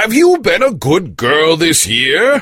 Have you been a good girl this year?